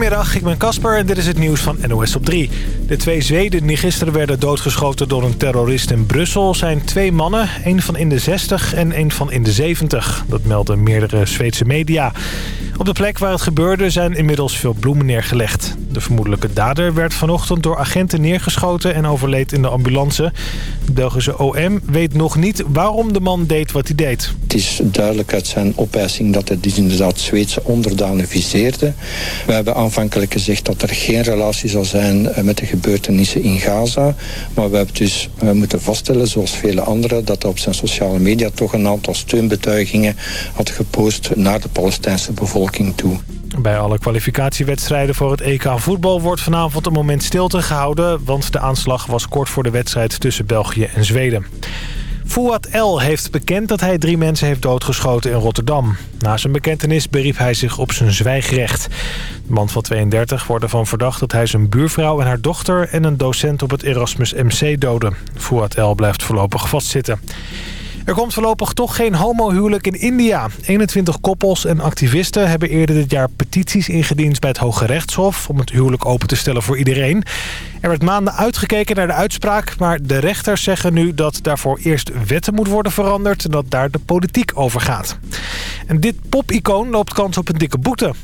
Goedemiddag, ik ben Casper en dit is het nieuws van NOS op 3. De twee Zweden die gisteren werden doodgeschoten door een terrorist in Brussel... zijn twee mannen, één van in de 60 en één van in de 70. Dat melden meerdere Zweedse media. Op de plek waar het gebeurde zijn inmiddels veel bloemen neergelegd. De vermoedelijke dader werd vanochtend door agenten neergeschoten en overleed in de ambulance. De Belgische OM weet nog niet waarom de man deed wat hij deed. Het is duidelijk uit zijn opeising dat het dus inderdaad Zweedse onderdanen viseerde. We hebben aanvankelijk gezegd dat er geen relatie zal zijn eh, met de gebeurtenissen in Gaza. Maar we hebben dus uh, moeten vaststellen, zoals vele anderen... dat hij op zijn sociale media toch een aantal steunbetuigingen had gepost... naar de Palestijnse bevolking toe. Bij alle kwalificatiewedstrijden voor het EK voetbal wordt vanavond een moment stilte gehouden... want de aanslag was kort voor de wedstrijd tussen België en Zweden. Fouad El heeft bekend dat hij drie mensen heeft doodgeschoten in Rotterdam. Na zijn bekentenis beriep hij zich op zijn zwijgrecht. De man van 32 wordt ervan verdacht dat hij zijn buurvrouw en haar dochter... en een docent op het Erasmus MC doodde. Fouad El blijft voorlopig vastzitten. Er komt voorlopig toch geen homohuwelijk in India. 21 koppels en activisten hebben eerder dit jaar petities ingediend bij het Hoge Rechtshof... om het huwelijk open te stellen voor iedereen. Er werd maanden uitgekeken naar de uitspraak... maar de rechters zeggen nu dat daarvoor eerst wetten moet worden veranderd... en dat daar de politiek over gaat. En dit pop-icoon loopt kans op een dikke boete.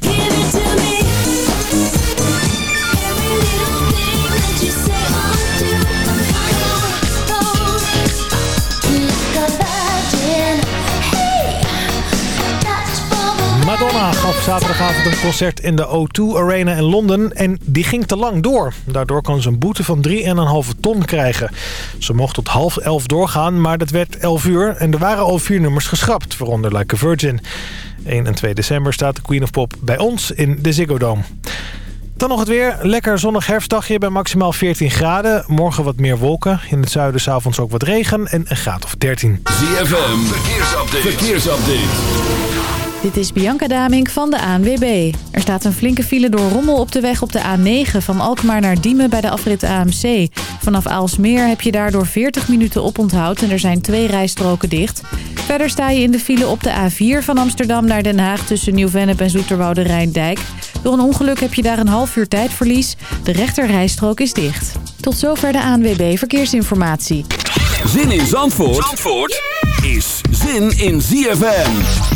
Gaf zaterdagavond een concert in de O2 Arena in Londen en die ging te lang door. Daardoor kan ze een boete van 3,5 ton krijgen. Ze mocht tot half elf doorgaan, maar dat werd 11 uur en er waren al vier nummers geschrapt, waaronder Like a Virgin. 1 en 2 december staat de Queen of Pop bij ons in de Ziggo Dome. Dan nog het weer. Lekker zonnig herfstdagje bij maximaal 14 graden. Morgen wat meer wolken. In het zuiden s'avonds ook wat regen en een graad of 13. ZFM, verkeersupdate. verkeersupdate. Dit is Bianca Damink van de ANWB. Er staat een flinke file door rommel op de weg op de A9 van Alkmaar naar Diemen bij de afrit AMC. Vanaf Aalsmeer heb je daardoor 40 minuten oponthoud en er zijn twee rijstroken dicht. Verder sta je in de file op de A4 van Amsterdam naar Den Haag tussen Nieuw-Vennep en Zoeterwoude Rijndijk. Door een ongeluk heb je daar een half uur tijdverlies. De rechter rijstrook is dicht. Tot zover de ANWB Verkeersinformatie. Zin in Zandvoort, Zandvoort is zin in ZFM.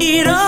It all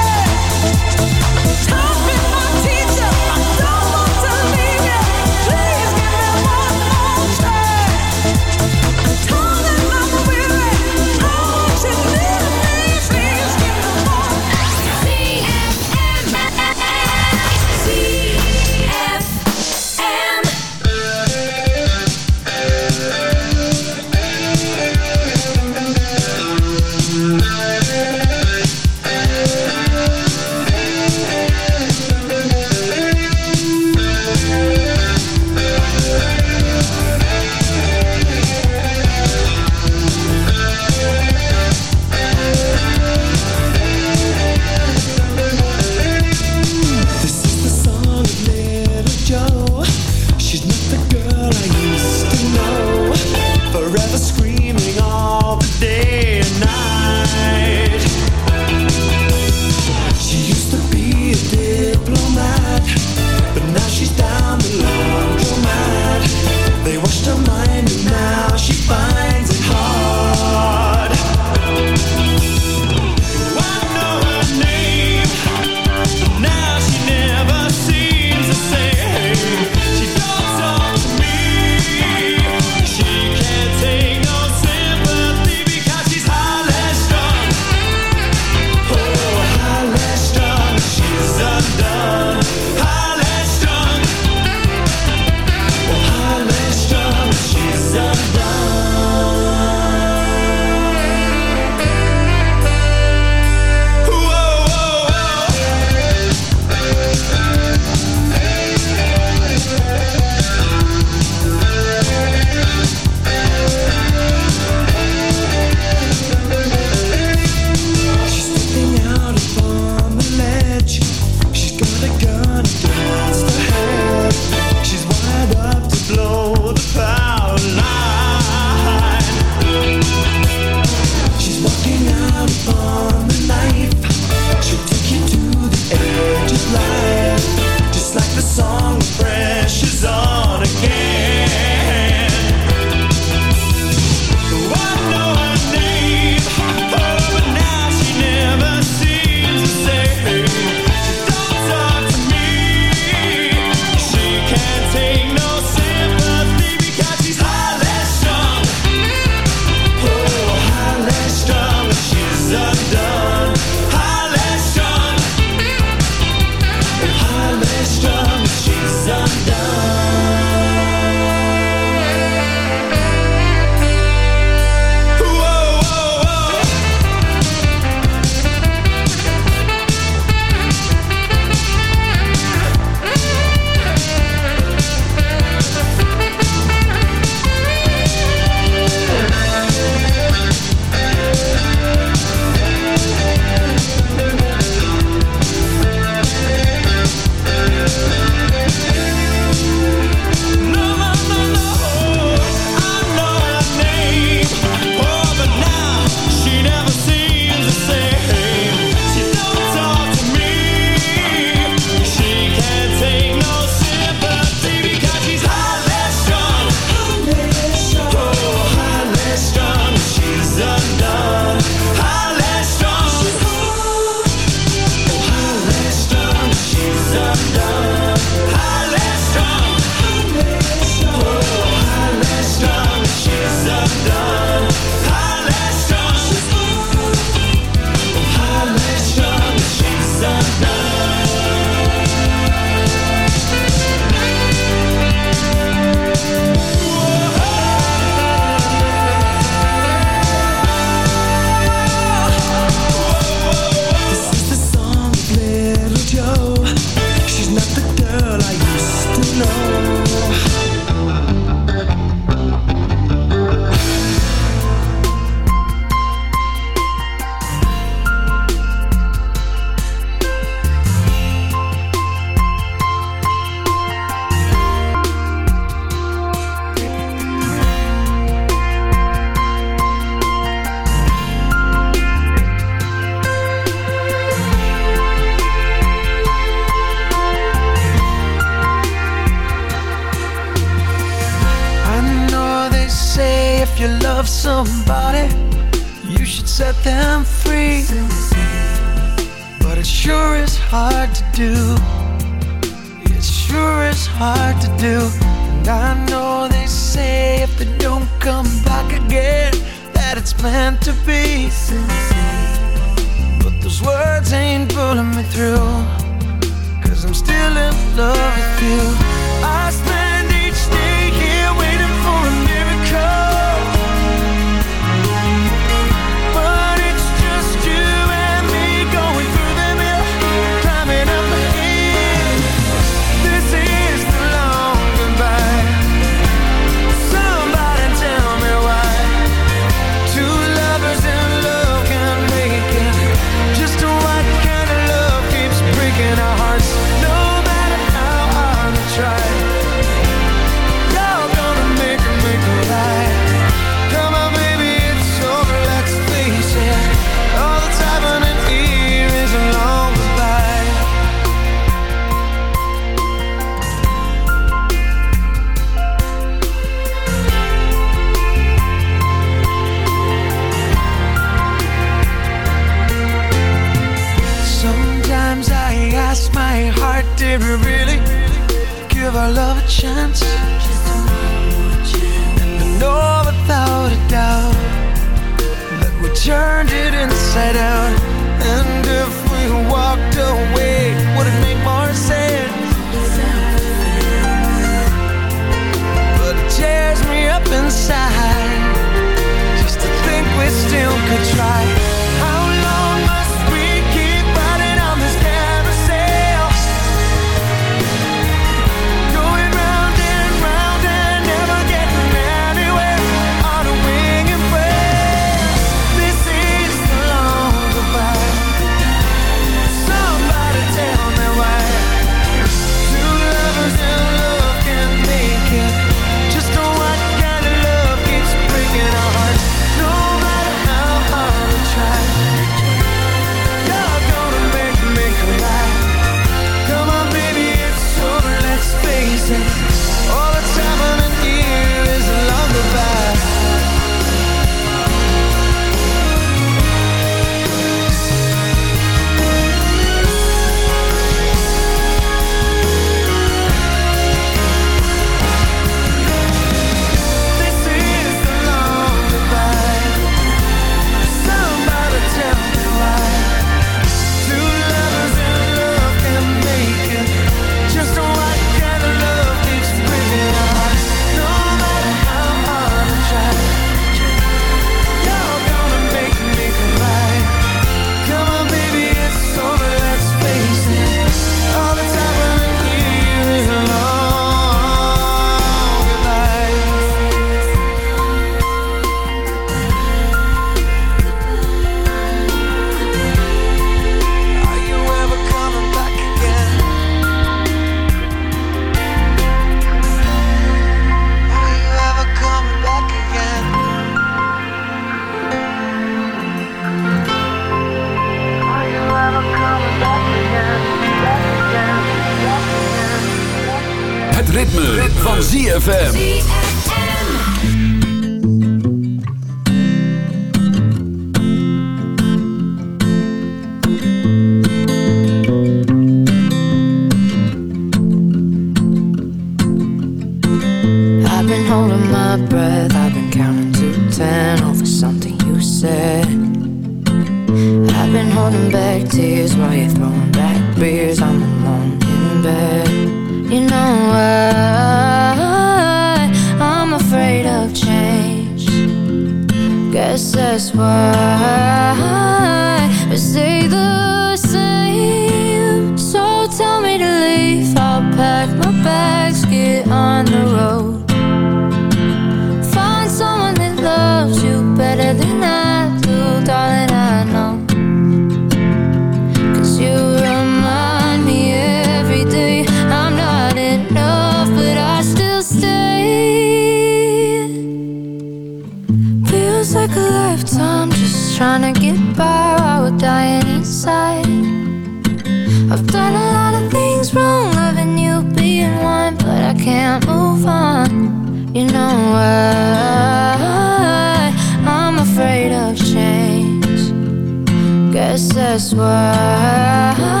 That's why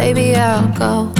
baby, I'll go.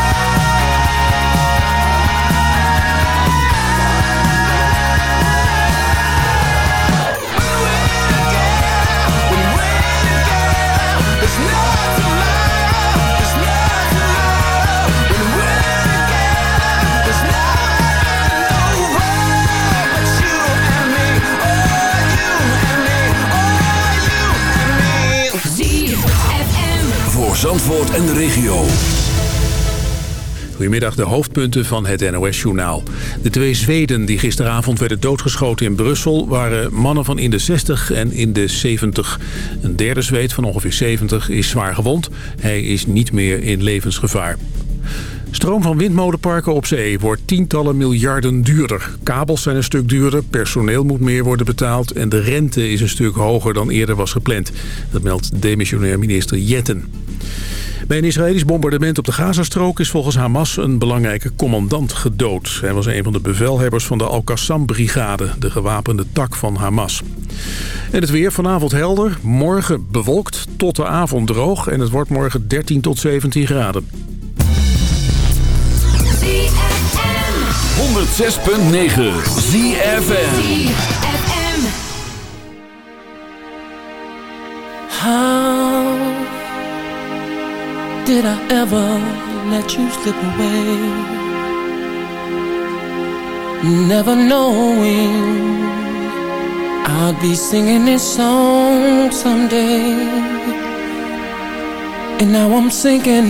Zandvoort en de regio. Goedemiddag, de hoofdpunten van het NOS-journaal. De twee Zweden die gisteravond werden doodgeschoten in Brussel... waren mannen van in de 60 en in de 70. Een derde Zweed van ongeveer 70 is zwaar gewond. Hij is niet meer in levensgevaar. Stroom van windmolenparken op zee wordt tientallen miljarden duurder. Kabels zijn een stuk duurder, personeel moet meer worden betaald... en de rente is een stuk hoger dan eerder was gepland. Dat meldt demissionair minister Jetten. Bij een Israëlisch bombardement op de Gazastrook is volgens Hamas een belangrijke commandant gedood. Hij was een van de bevelhebbers van de Al-Qassam-brigade, de gewapende tak van Hamas. En het weer vanavond helder, morgen bewolkt, tot de avond droog en het wordt morgen 13 tot 17 graden. 106.9 ZFM. How did I ever let you slip away. Never knowing I'll be singing this song someday. And now I'm sinking,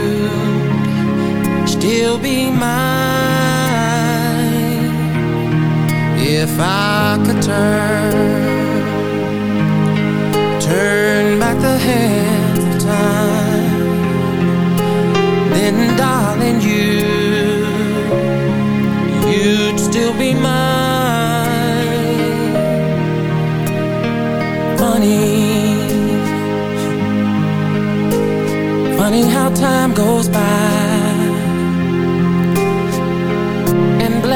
still be mine. If I could turn, turn back the hands of time, then darling, you you'd still be mine. Funny, funny how time goes by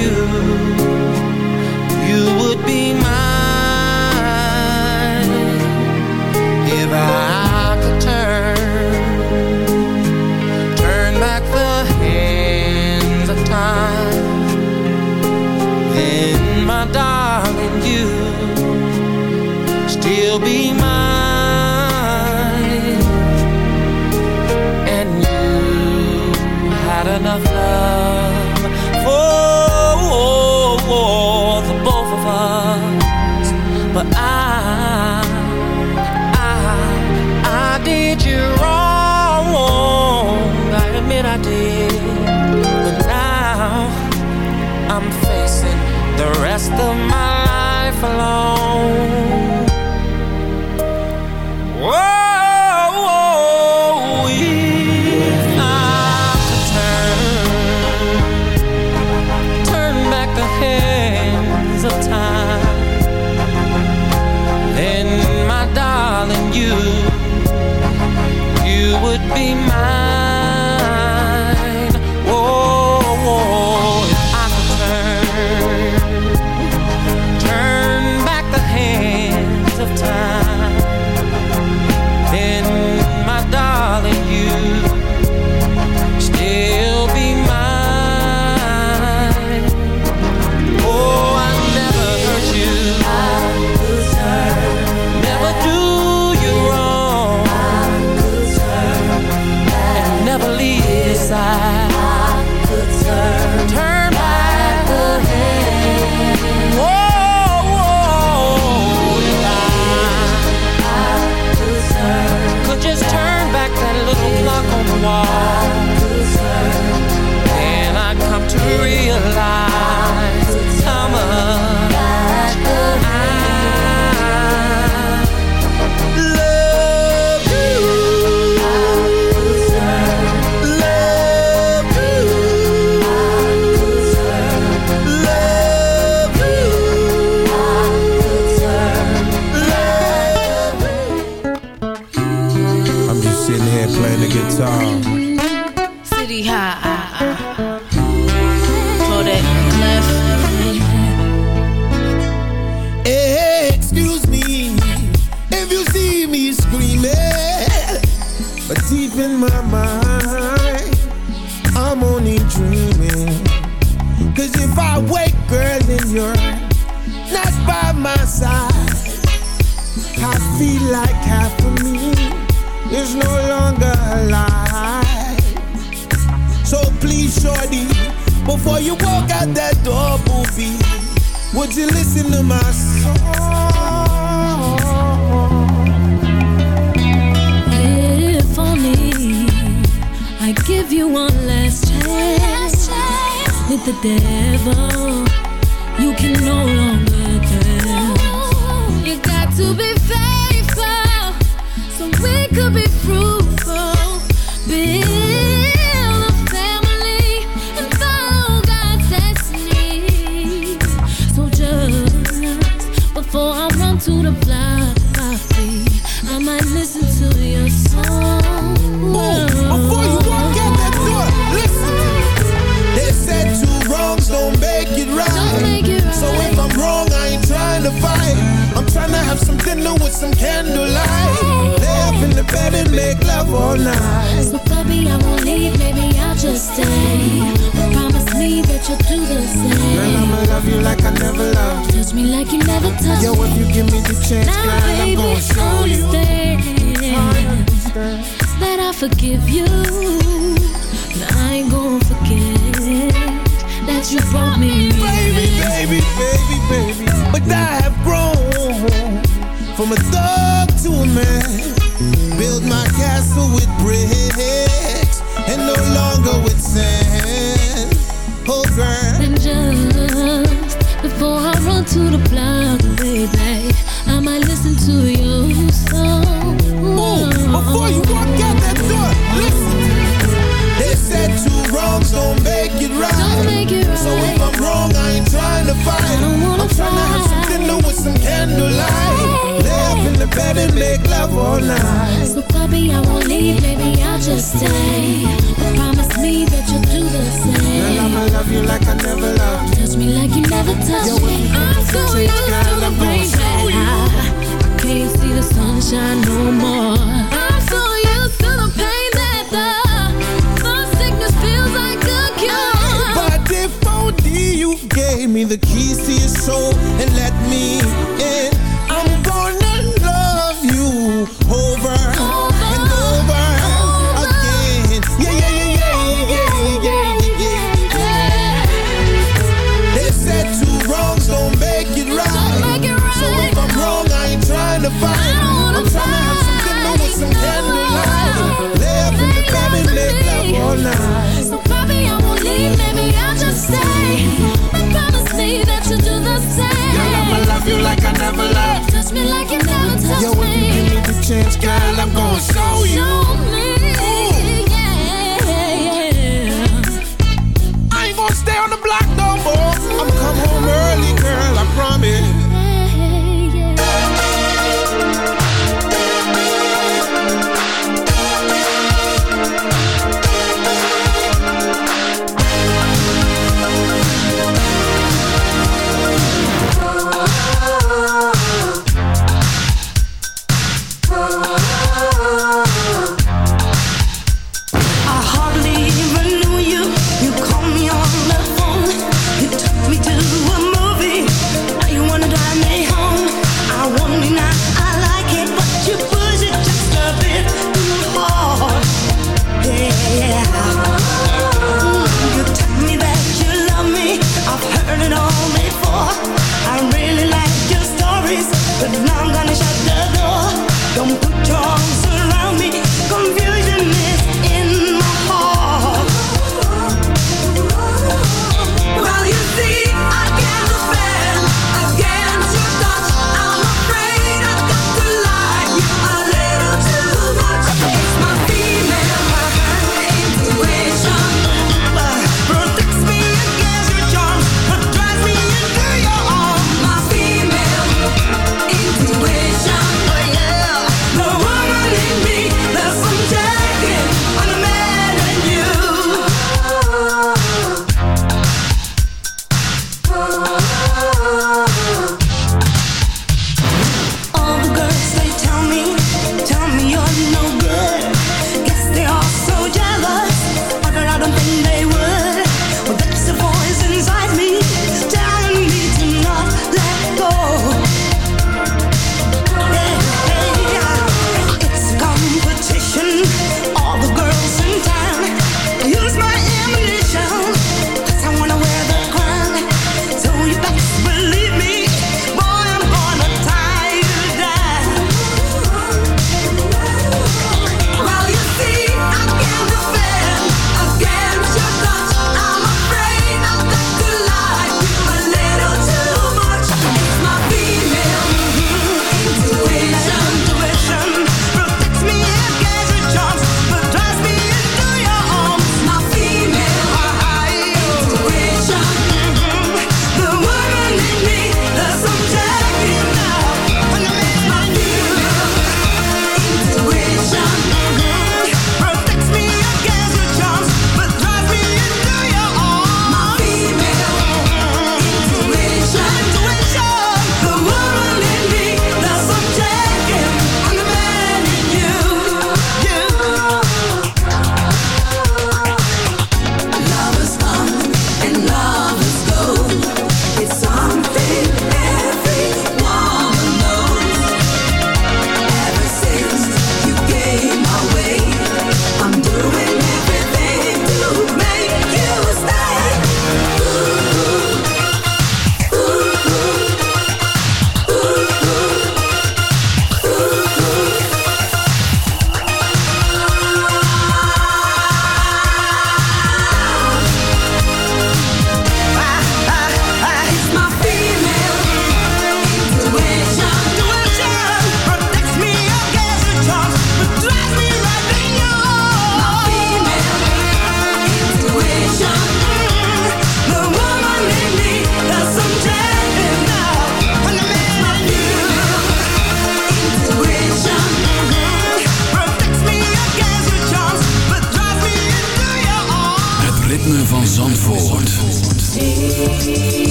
You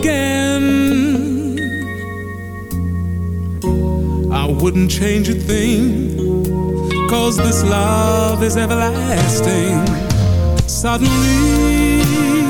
again. I wouldn't change a thing, cause this love is everlasting. Suddenly